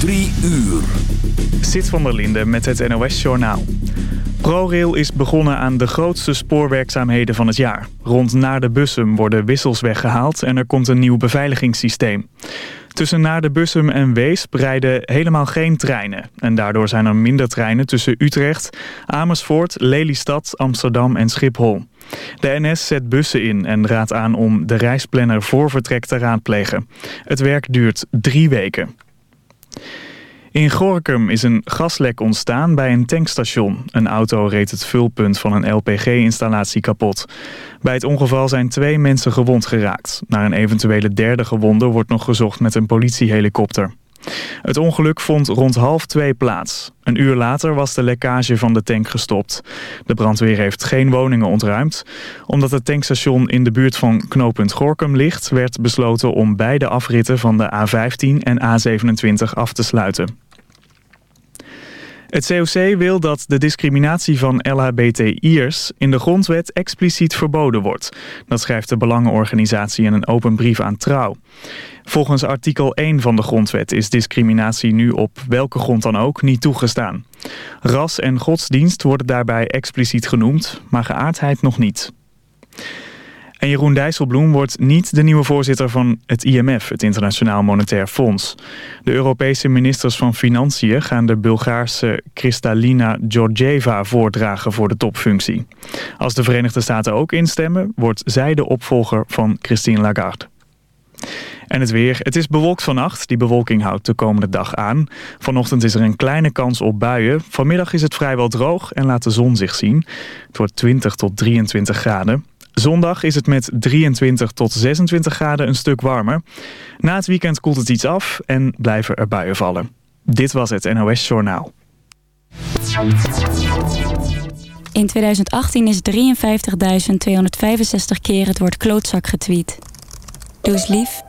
Drie uur. Zit van der Linde met het NOS-journaal. ProRail is begonnen aan de grootste spoorwerkzaamheden van het jaar. Rond naar de Bussum worden wissels weggehaald en er komt een nieuw beveiligingssysteem. Tussen naar de Bussum en Weesp rijden helemaal geen treinen. En daardoor zijn er minder treinen tussen Utrecht, Amersfoort, Lelystad, Amsterdam en Schiphol. De NS zet bussen in en raadt aan om de reisplanner voor vertrek te raadplegen. Het werk duurt drie weken. In Gorkum is een gaslek ontstaan bij een tankstation. Een auto reed het vulpunt van een LPG-installatie kapot. Bij het ongeval zijn twee mensen gewond geraakt. Naar een eventuele derde gewonde wordt nog gezocht met een politiehelikopter. Het ongeluk vond rond half twee plaats. Een uur later was de lekkage van de tank gestopt. De brandweer heeft geen woningen ontruimd. Omdat het tankstation in de buurt van knooppunt Gorkum ligt... werd besloten om beide afritten van de A15 en A27 af te sluiten. Het COC wil dat de discriminatie van LHBTI'ers in de grondwet expliciet verboden wordt. Dat schrijft de Belangenorganisatie in een open brief aan Trouw. Volgens artikel 1 van de grondwet is discriminatie nu op welke grond dan ook niet toegestaan. Ras en godsdienst worden daarbij expliciet genoemd, maar geaardheid nog niet. En Jeroen Dijsselbloem wordt niet de nieuwe voorzitter van het IMF, het Internationaal Monetair Fonds. De Europese ministers van Financiën gaan de Bulgaarse Kristalina Georgieva voordragen voor de topfunctie. Als de Verenigde Staten ook instemmen, wordt zij de opvolger van Christine Lagarde. En het weer. Het is bewolkt vannacht. Die bewolking houdt de komende dag aan. Vanochtend is er een kleine kans op buien. Vanmiddag is het vrijwel droog en laat de zon zich zien. Het wordt 20 tot 23 graden. Zondag is het met 23 tot 26 graden een stuk warmer. Na het weekend koelt het iets af en blijven er buien vallen. Dit was het NOS Journaal. In 2018 is 53.265 keer het woord klootzak getweet. Doe lief.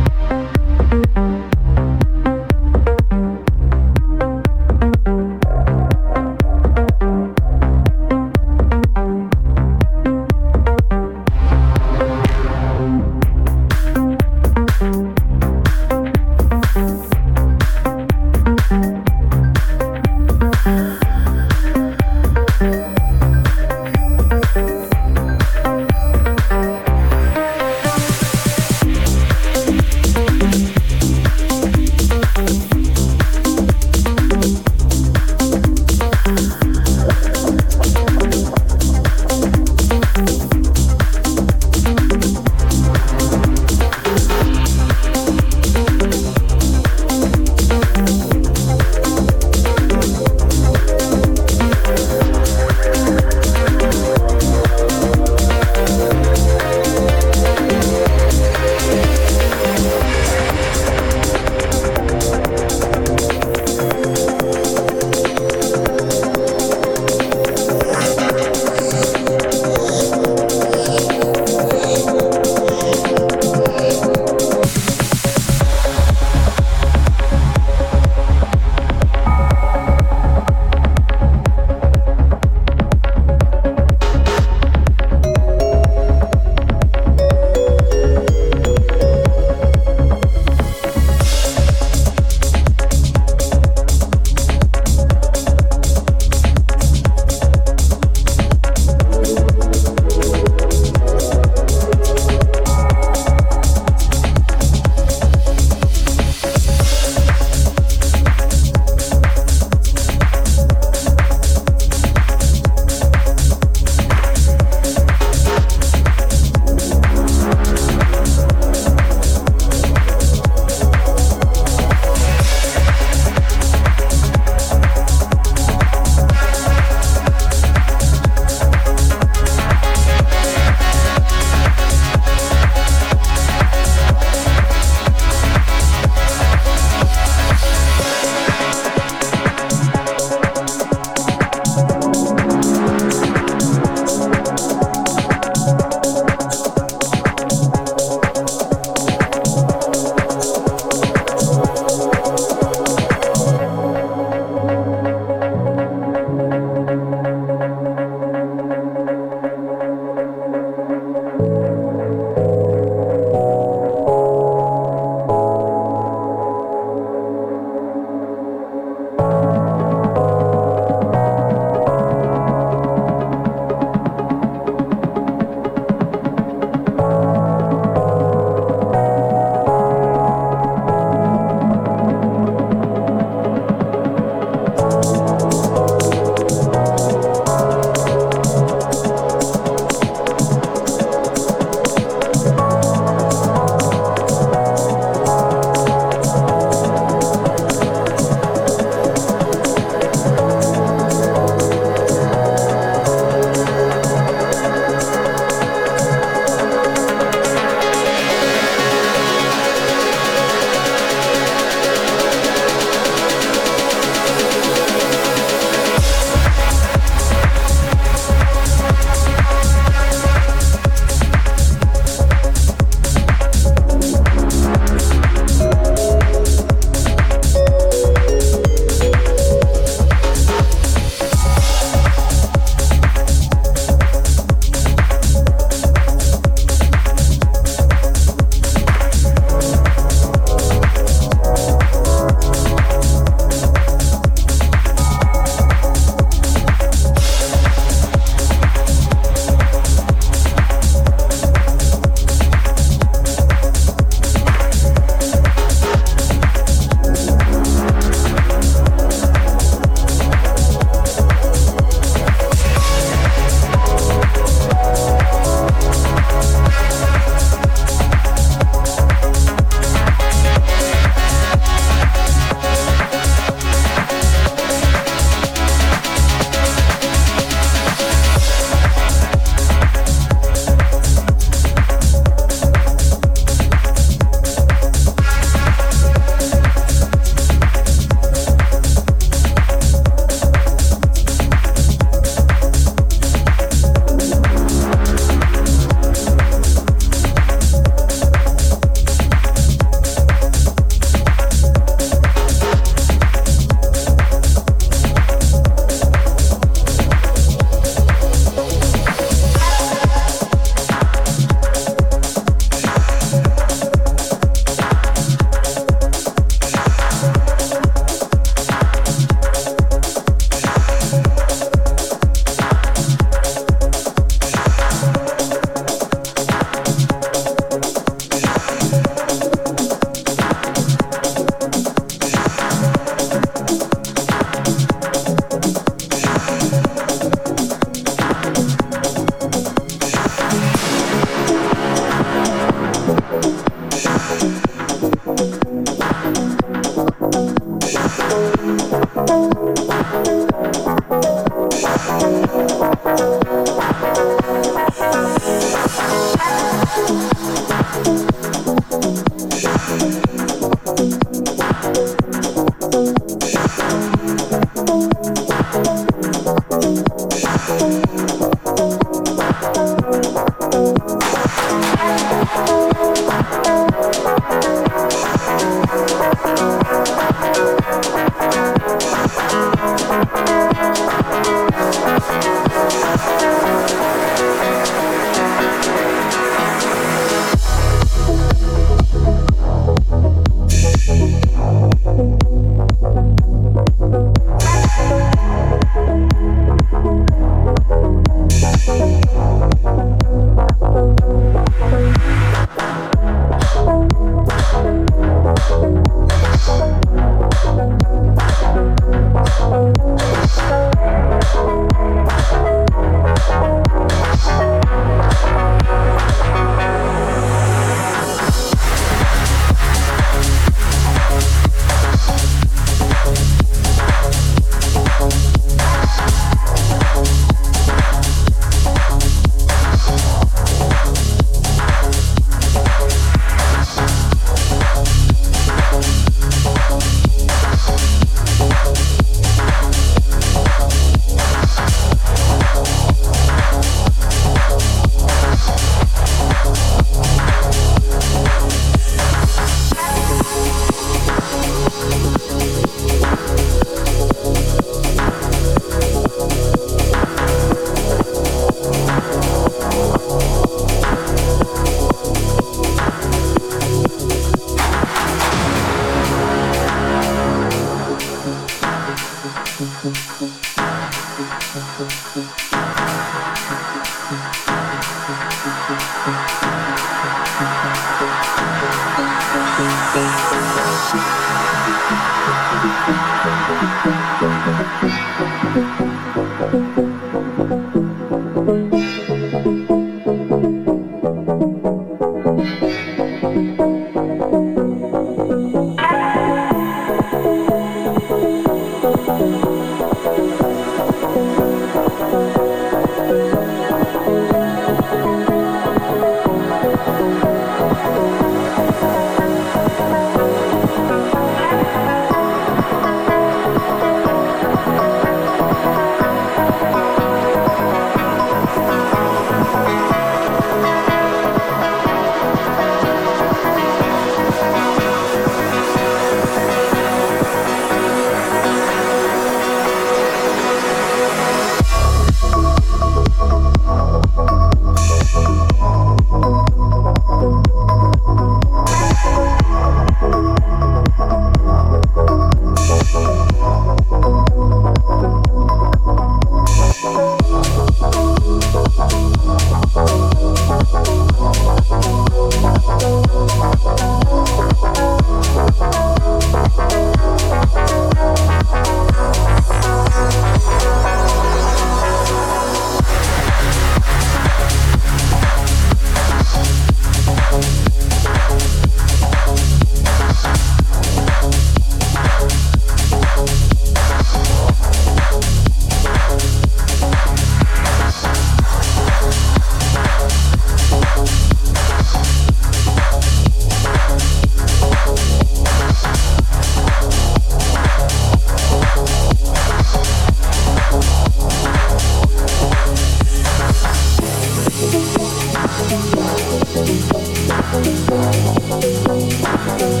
Bye.